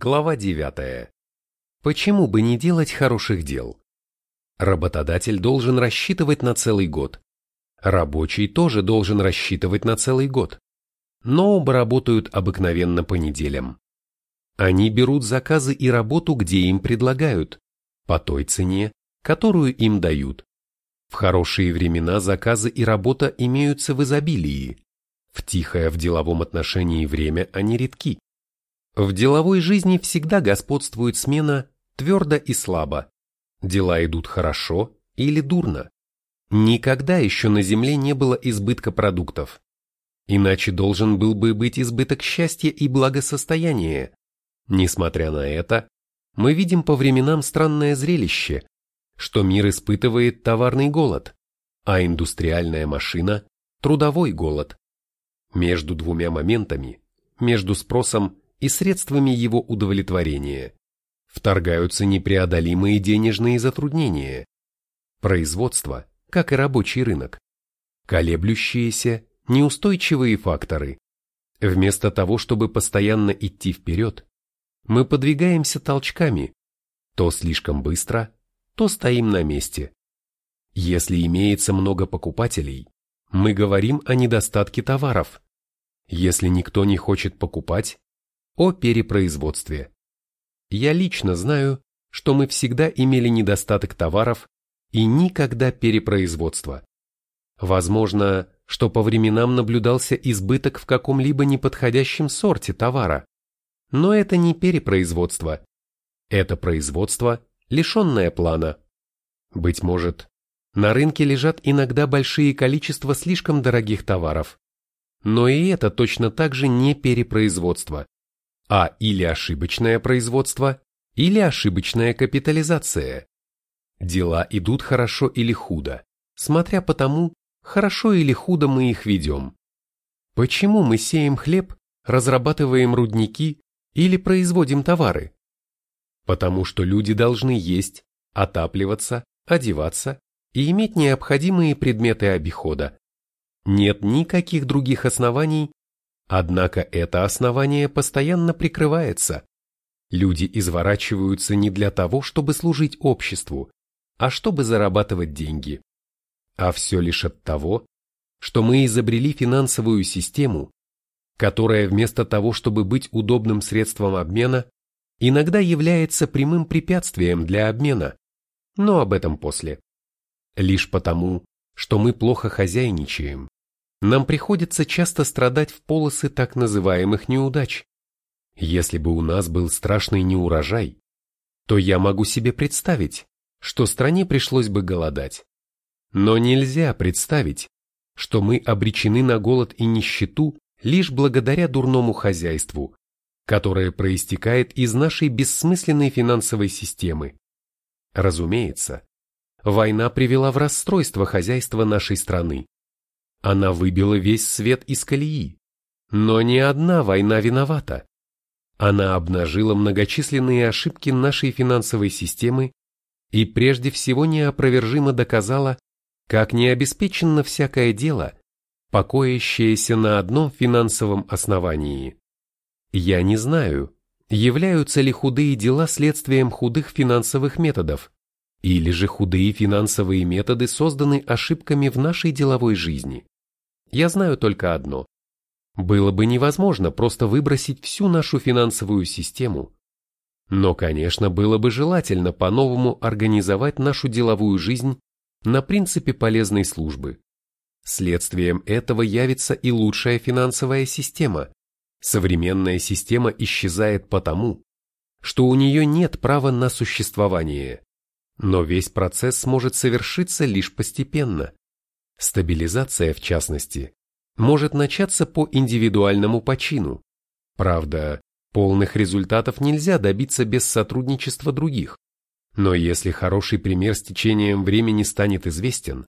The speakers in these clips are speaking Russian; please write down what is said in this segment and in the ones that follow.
Глава 9. Почему бы не делать хороших дел? Работодатель должен рассчитывать на целый год. Рабочий тоже должен рассчитывать на целый год. Но оба работают обыкновенно по неделям. Они берут заказы и работу, где им предлагают, по той цене, которую им дают. В хорошие времена заказы и работа имеются в изобилии. В тихое в деловом отношении время они редки. В деловой жизни всегда господствует смена твердо и слабо. Дела идут хорошо или дурно. Никогда еще на Земле не было избытка продуктов. Иначе должен был бы быть избыток счастья и благосостояния. Несмотря на это, мы видим по временам странное зрелище, что мир испытывает товарный голод, а индустриальная машина – трудовой голод. Между двумя моментами, между спросом и средствами его удовлетворения, вторгаются непреодолимые денежные затруднения. Производство, как и рабочий рынок, колеблющиеся, неустойчивые факторы. Вместо того, чтобы постоянно идти вперед, мы подвигаемся толчками, то слишком быстро, то стоим на месте. Если имеется много покупателей, мы говорим о недостатке товаров. Если никто не хочет покупать, о перепроизводстве. Я лично знаю, что мы всегда имели недостаток товаров и никогда перепроизводства. Возможно, что по временам наблюдался избыток в каком-либо неподходящем сорте товара. Но это не перепроизводство. Это производство, лишенное плана. Быть может, на рынке лежат иногда большие количества слишком дорогих товаров. Но и это точно так же не перепроизводство, а или ошибочное производство, или ошибочная капитализация. Дела идут хорошо или худо, смотря по тому, хорошо или худо мы их ведем. Почему мы сеем хлеб, разрабатываем рудники или производим товары? Потому что люди должны есть, отапливаться, одеваться и иметь необходимые предметы обихода. Нет никаких других оснований, однако это основание постоянно прикрывается. Люди изворачиваются не для того, чтобы служить обществу, а чтобы зарабатывать деньги. А все лишь от того, что мы изобрели финансовую систему, которая вместо того, чтобы быть удобным средством обмена, иногда является прямым препятствием для обмена, но об этом после. Лишь потому, что мы плохо хозяйничаем, нам приходится часто страдать в полосы так называемых неудач. Если бы у нас был страшный неурожай, то я могу себе представить, что стране пришлось бы голодать. Но нельзя представить, что мы обречены на голод и нищету лишь благодаря дурному хозяйству, которое проистекает из нашей бессмысленной финансовой системы. Разумеется, война привела в расстройство хозяйства нашей страны. Она выбила весь свет из колеи. Но ни одна война виновата. Она обнажила многочисленные ошибки нашей финансовой системы и прежде всего неопровержимо доказала, как необеспеченно всякое дело, покоящееся на одном финансовом основании. Я не знаю, являются ли худые дела следствием худых финансовых методов, или же худые финансовые методы созданы ошибками в нашей деловой жизни. Я знаю только одно. Было бы невозможно просто выбросить всю нашу финансовую систему. Но, конечно, было бы желательно по-новому организовать нашу деловую жизнь на принципе полезной службы. Следствием этого явится и лучшая финансовая система. Современная система исчезает потому, что у нее нет права на существование. Но весь процесс может совершиться лишь постепенно. Стабилизация, в частности, может начаться по индивидуальному почину. Правда, полных результатов нельзя добиться без сотрудничества других. Но если хороший пример с течением времени станет известен,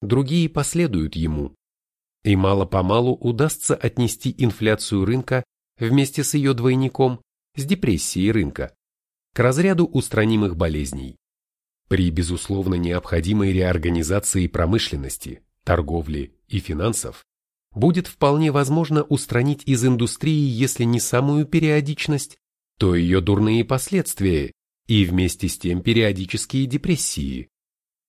другие последуют ему. И мало-помалу удастся отнести инфляцию рынка вместе с ее двойником, с депрессией рынка, к разряду устранимых болезней. При безусловно необходимой реорганизации промышленности, торговли и финансов будет вполне возможно устранить из индустрии, если не самую периодичность, то ее дурные последствия и вместе с тем периодические депрессии.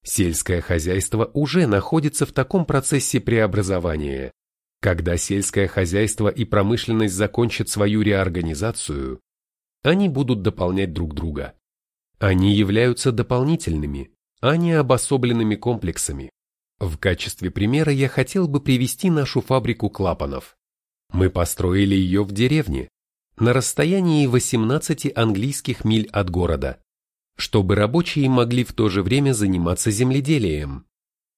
Сельское хозяйство уже находится в таком процессе преобразования. Когда сельское хозяйство и промышленность закончат свою реорганизацию, они будут дополнять друг друга. Они являются дополнительными, а не обособленными комплексами. В качестве примера я хотел бы привести нашу фабрику клапанов. Мы построили ее в деревне, на расстоянии 18 английских миль от города чтобы рабочие могли в то же время заниматься земледелием.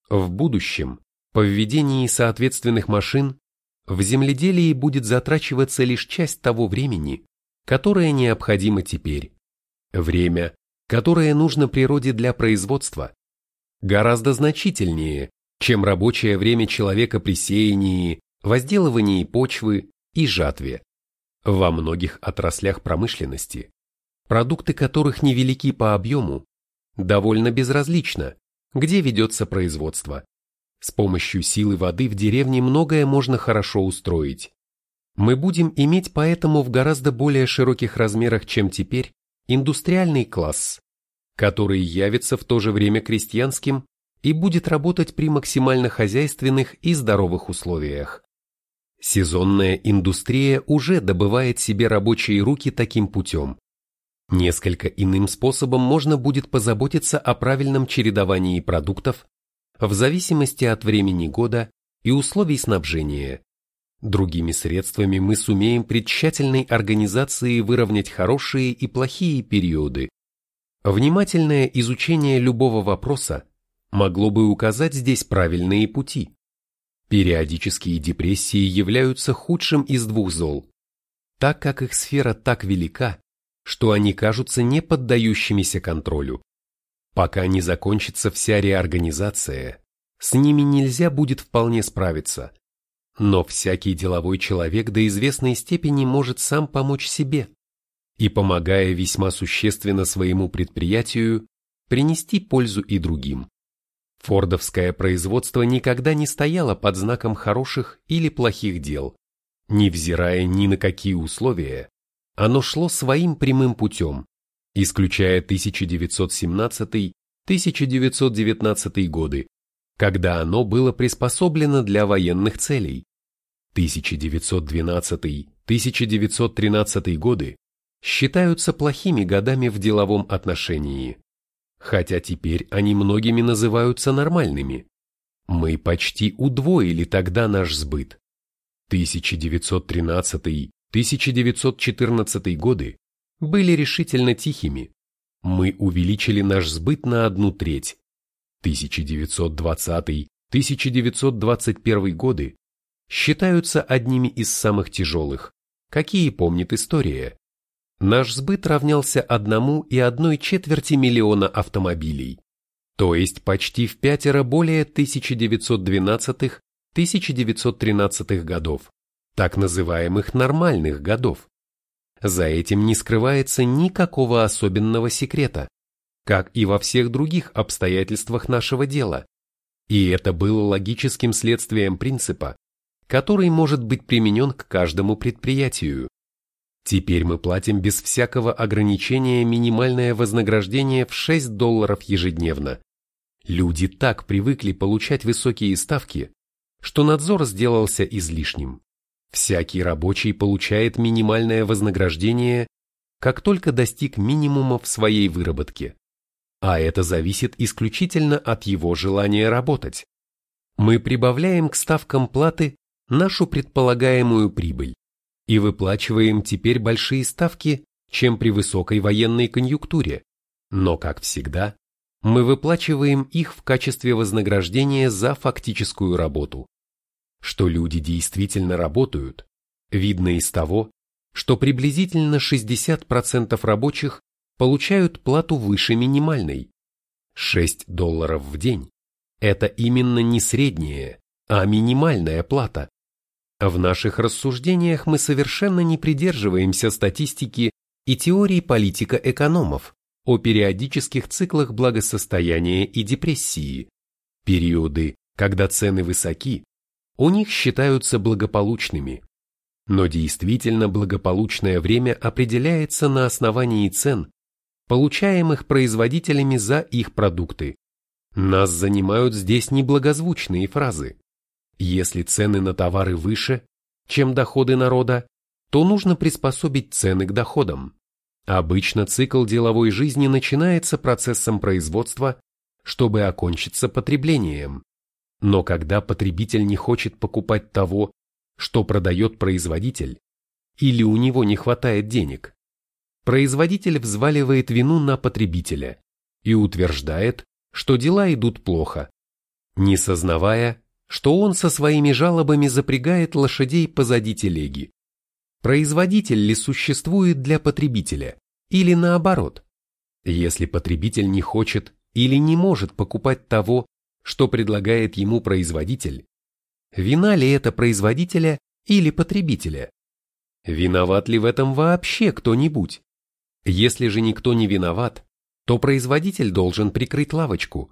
В будущем, по введении соответственных машин, в земледелии будет затрачиваться лишь часть того времени, которое необходимо теперь. Время, которое нужно природе для производства, гораздо значительнее, чем рабочее время человека при сеянии, возделывании почвы и жатве. Во многих отраслях промышленности продукты которых невелики по объему, довольно безразлично, где ведется производство. С помощью силы воды в деревне многое можно хорошо устроить. Мы будем иметь поэтому в гораздо более широких размерах, чем теперь, индустриальный класс, который явится в то же время крестьянским и будет работать при максимально хозяйственных и здоровых условиях. Сезонная индустрия уже добывает себе рабочие руки таким путем. Несколько иным способом можно будет позаботиться о правильном чередовании продуктов в зависимости от времени года и условий снабжения. Другими средствами мы сумеем при тщательной организации выровнять хорошие и плохие периоды. Внимательное изучение любого вопроса могло бы указать здесь правильные пути. Периодические депрессии являются худшим из двух зол. Так как их сфера так велика, что они кажутся не поддающимися контролю. Пока не закончится вся реорганизация, с ними нельзя будет вполне справиться. Но всякий деловой человек до известной степени может сам помочь себе и, помогая весьма существенно своему предприятию, принести пользу и другим. Фордовское производство никогда не стояло под знаком хороших или плохих дел, невзирая ни на какие условия, оно шло своим прямым путем, исключая 1917-1919 годы, когда оно было приспособлено для военных целей. 1912-1913 годы считаются плохими годами в деловом отношении, хотя теперь они многими называются нормальными. Мы почти удвоили тогда наш сбыт. 1913 1914 годы были решительно тихими. Мы увеличили наш сбыт на одну треть. 1920-1921 годы считаются одними из самых тяжелых, какие помнит история. Наш сбыт равнялся одному и одной четверти миллиона автомобилей, то есть почти в пятеро более 1912-1913 годов так называемых нормальных годов. За этим не скрывается никакого особенного секрета, как и во всех других обстоятельствах нашего дела. И это было логическим следствием принципа, который может быть применен к каждому предприятию. Теперь мы платим без всякого ограничения минимальное вознаграждение в 6 долларов ежедневно. Люди так привыкли получать высокие ставки, что надзор сделался излишним. Всякий рабочий получает минимальное вознаграждение, как только достиг минимума в своей выработке. А это зависит исключительно от его желания работать. Мы прибавляем к ставкам платы нашу предполагаемую прибыль и выплачиваем теперь большие ставки, чем при высокой военной конъюнктуре. Но, как всегда, мы выплачиваем их в качестве вознаграждения за фактическую работу. Что люди действительно работают, видно из того, что приблизительно 60% рабочих получают плату выше минимальной. 6 долларов в день – это именно не средняя, а минимальная плата. В наших рассуждениях мы совершенно не придерживаемся статистики и теории политика экономов о периодических циклах благосостояния и депрессии. Периоды, когда цены высоки, у них считаются благополучными. Но действительно благополучное время определяется на основании цен, получаемых производителями за их продукты. Нас занимают здесь неблагозвучные фразы. Если цены на товары выше, чем доходы народа, то нужно приспособить цены к доходам. Обычно цикл деловой жизни начинается процессом производства, чтобы окончиться потреблением. Но когда потребитель не хочет покупать того, что продает производитель, или у него не хватает денег, производитель взваливает вину на потребителя и утверждает, что дела идут плохо, не сознавая, что он со своими жалобами запрягает лошадей позади телеги. Производитель ли существует для потребителя, или наоборот? Если потребитель не хочет или не может покупать того, что предлагает ему производитель, вина ли это производителя или потребителя? Виноват ли в этом вообще кто-нибудь? Если же никто не виноват, то производитель должен прикрыть лавочку.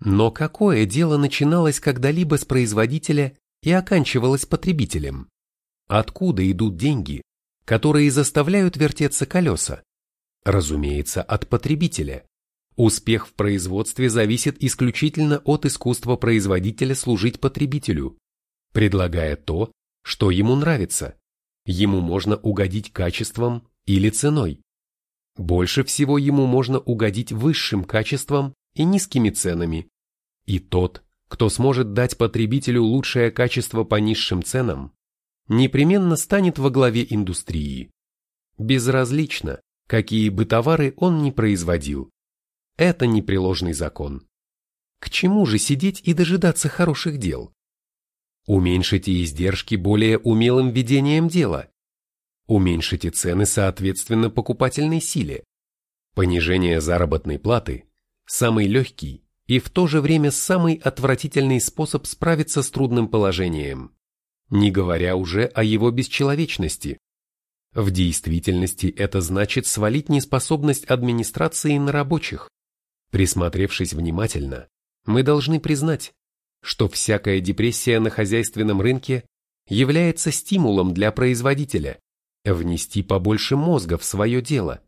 Но какое дело начиналось когда-либо с производителя и оканчивалось потребителем? Откуда идут деньги, которые заставляют вертеться колеса? Разумеется, от потребителя. Успех в производстве зависит исключительно от искусства производителя служить потребителю, предлагая то, что ему нравится. Ему можно угодить качеством или ценой. Больше всего ему можно угодить высшим качеством и низкими ценами. И тот, кто сможет дать потребителю лучшее качество по низшим ценам, непременно станет во главе индустрии. Безразлично, какие бы товары он ни производил. Это непреложный закон. К чему же сидеть и дожидаться хороших дел? Уменьшите издержки более умелым ведением дела. Уменьшите цены соответственно покупательной силе. Понижение заработной платы – самый легкий и в то же время самый отвратительный способ справиться с трудным положением не говоря уже о его бесчеловечности. В действительности это значит свалить неспособность администрации на рабочих. Присмотревшись внимательно, мы должны признать, что всякая депрессия на хозяйственном рынке является стимулом для производителя внести побольше мозга в свое дело,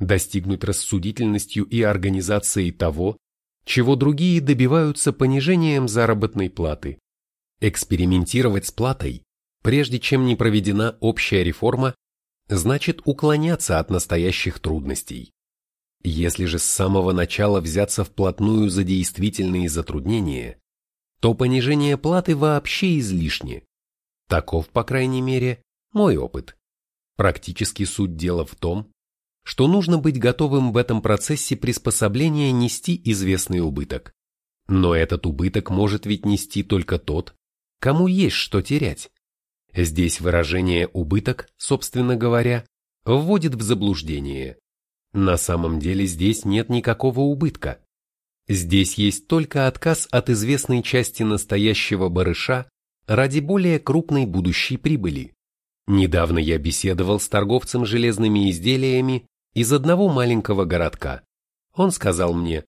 достигнуть рассудительностью и организацией того, чего другие добиваются понижением заработной платы. Экспериментировать с платой, прежде чем не проведена общая реформа, значит уклоняться от настоящих трудностей. Если же с самого начала взяться вплотную за действительные затруднения, то понижение платы вообще излишне. Таков, по крайней мере, мой опыт. Практически суть дела в том, что нужно быть готовым в этом процессе приспособления нести известный убыток. Но этот убыток может ведь нести только тот, кому есть что терять. Здесь выражение «убыток», собственно говоря, вводит в заблуждение. На самом деле здесь нет никакого убытка. Здесь есть только отказ от известной части настоящего барыша ради более крупной будущей прибыли. Недавно я беседовал с торговцем железными изделиями из одного маленького городка. Он сказал мне,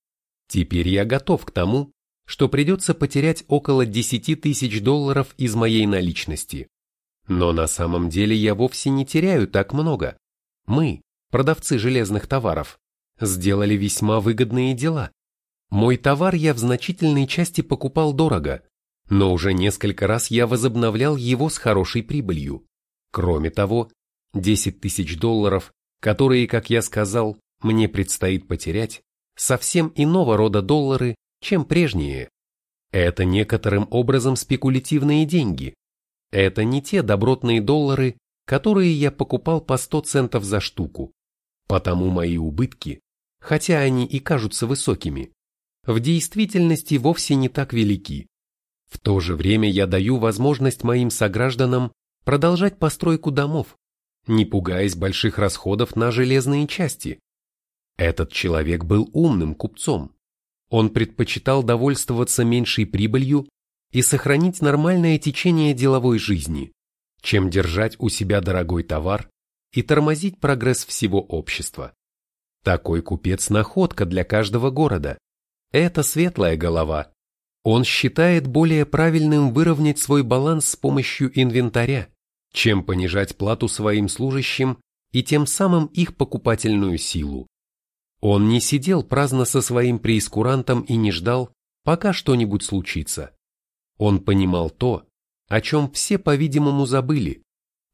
теперь я готов к тому, что придется потерять около 10 тысяч долларов из моей наличности. Но на самом деле я вовсе не теряю так много. Мы, продавцы железных товаров, сделали весьма выгодные дела. Мой товар я в значительной части покупал дорого, но уже несколько раз я возобновлял его с хорошей прибылью. Кроме того, 10 тысяч долларов, которые, как я сказал, мне предстоит потерять, совсем иного рода доллары, чем прежние. Это некоторым образом спекулятивные деньги. Это не те добротные доллары, которые я покупал по 100 центов за штуку. Потому мои убытки, хотя они и кажутся высокими, в действительности вовсе не так велики. В то же время я даю возможность моим согражданам продолжать постройку домов, не пугаясь больших расходов на железные части. Этот человек был умным купцом. Он предпочитал довольствоваться меньшей прибылью и сохранить нормальное течение деловой жизни, чем держать у себя дорогой товар и тормозить прогресс всего общества. Такой купец – находка для каждого города. Это светлая голова. Он считает более правильным выровнять свой баланс с помощью инвентаря, чем понижать плату своим служащим и тем самым их покупательную силу. Он не сидел праздно со своим преискурантом и не ждал, пока что-нибудь случится. Он понимал то, о чем все, по-видимому, забыли,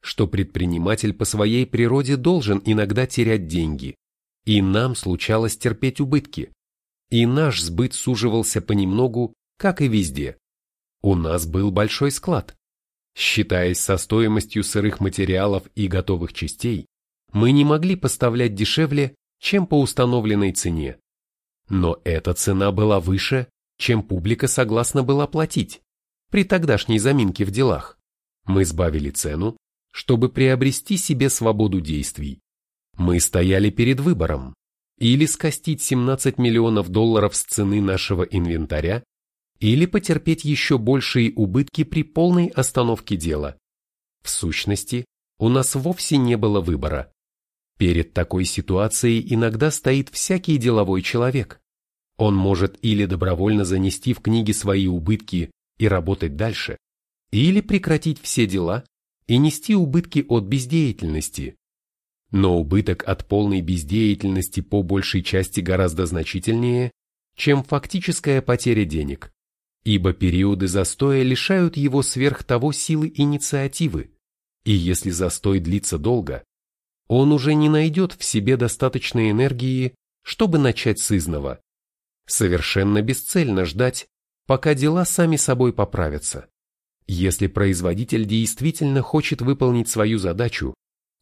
что предприниматель по своей природе должен иногда терять деньги, и нам случалось терпеть убытки, и наш сбыт суживался понемногу, как и везде. У нас был большой склад. Считаясь со стоимостью сырых материалов и готовых частей, мы не могли поставлять дешевле, чем по установленной цене. Но эта цена была выше, чем публика согласна была платить при тогдашней заминке в делах. Мы сбавили цену, чтобы приобрести себе свободу действий. Мы стояли перед выбором или скостить 17 миллионов долларов с цены нашего инвентаря, или потерпеть еще большие убытки при полной остановке дела. В сущности, у нас вовсе не было выбора. Перед такой ситуацией иногда стоит всякий деловой человек. Он может или добровольно занести в книги свои убытки и работать дальше, или прекратить все дела и нести убытки от бездеятельности. Но убыток от полной бездеятельности по большей части гораздо значительнее, чем фактическая потеря денег, ибо периоды застоя лишают его сверх того силы инициативы, и если застой длится долго, он уже не найдет в себе достаточной энергии, чтобы начать с изного. Совершенно бесцельно ждать, пока дела сами собой поправятся. Если производитель действительно хочет выполнить свою задачу,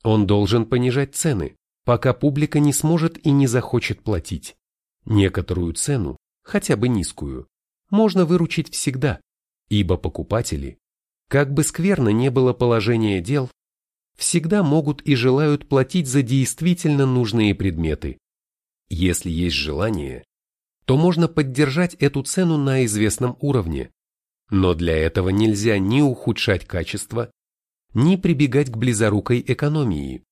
он должен понижать цены, пока публика не сможет и не захочет платить. Некоторую цену, хотя бы низкую, можно выручить всегда, ибо покупатели, как бы скверно не было положение дел, всегда могут и желают платить за действительно нужные предметы. Если есть желание, то можно поддержать эту цену на известном уровне, но для этого нельзя ни ухудшать качество, ни прибегать к близорукой экономии.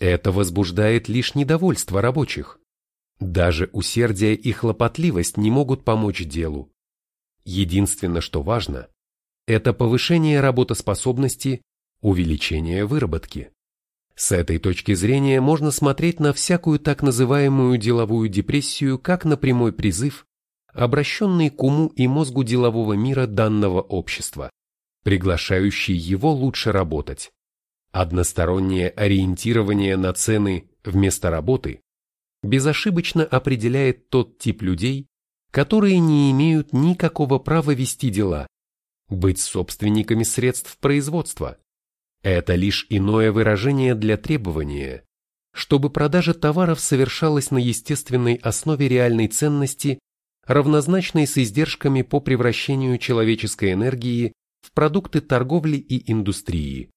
Это возбуждает лишь недовольство рабочих. Даже усердие и хлопотливость не могут помочь делу. Единственное, что важно, это повышение работоспособности увеличение выработки. С этой точки зрения можно смотреть на всякую так называемую деловую депрессию как на прямой призыв, обращенный к уму и мозгу делового мира данного общества, приглашающий его лучше работать. Одностороннее ориентирование на цены вместо работы безошибочно определяет тот тип людей, которые не имеют никакого права вести дела, быть собственниками средств производства, это лишь иное выражение для требования, чтобы продажа товаров совершалась на естественной основе реальной ценности, равнозначной с издержками по превращению человеческой энергии в продукты торговли и индустрии.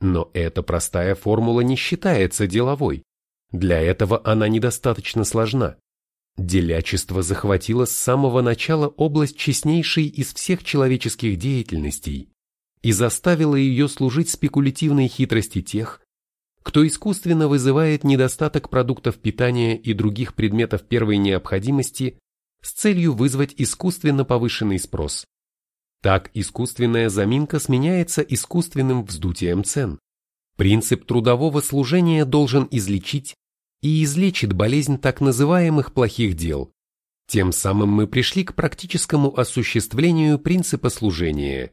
Но эта простая формула не считается деловой. Для этого она недостаточно сложна. Делячество захватило с самого начала область честнейшей из всех человеческих деятельностей и заставила ее служить спекулятивной хитрости тех, кто искусственно вызывает недостаток продуктов питания и других предметов первой необходимости с целью вызвать искусственно повышенный спрос. Так искусственная заминка сменяется искусственным вздутием цен. Принцип трудового служения должен излечить и излечит болезнь так называемых плохих дел. Тем самым мы пришли к практическому осуществлению принципа служения.